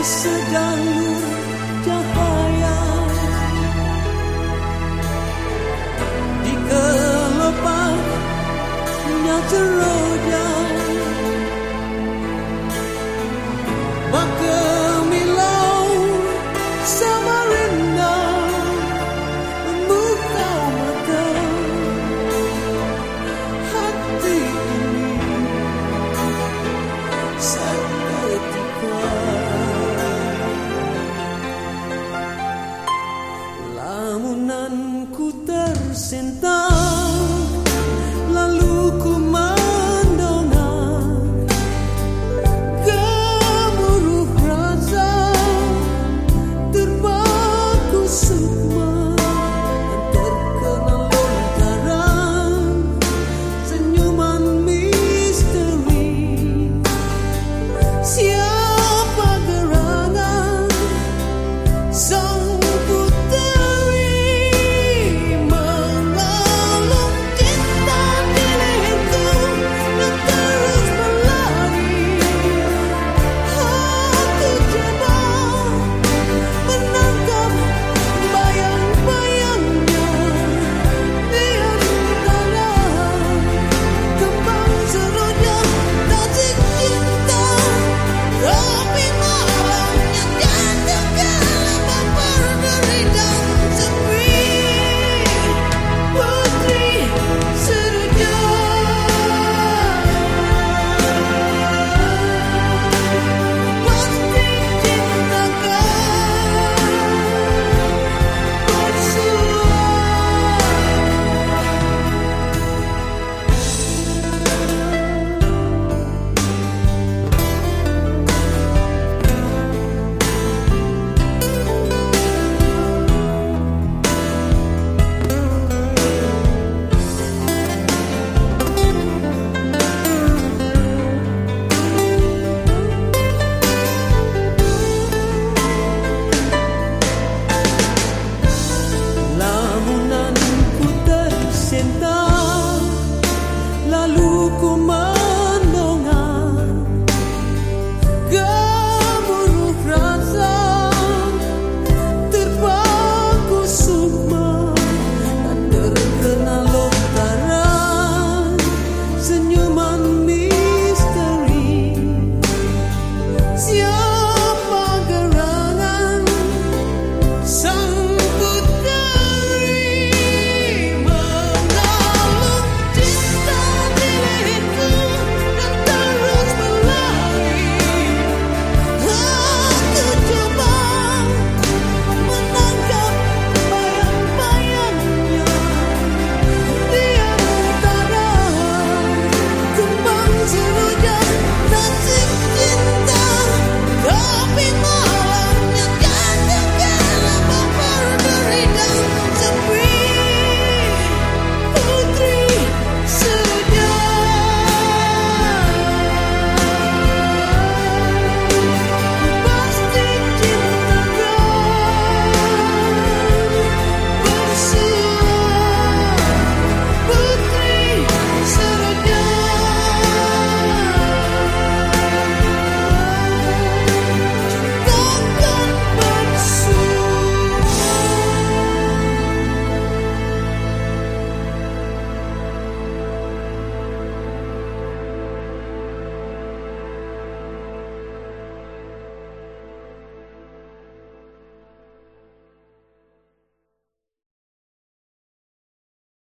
sedang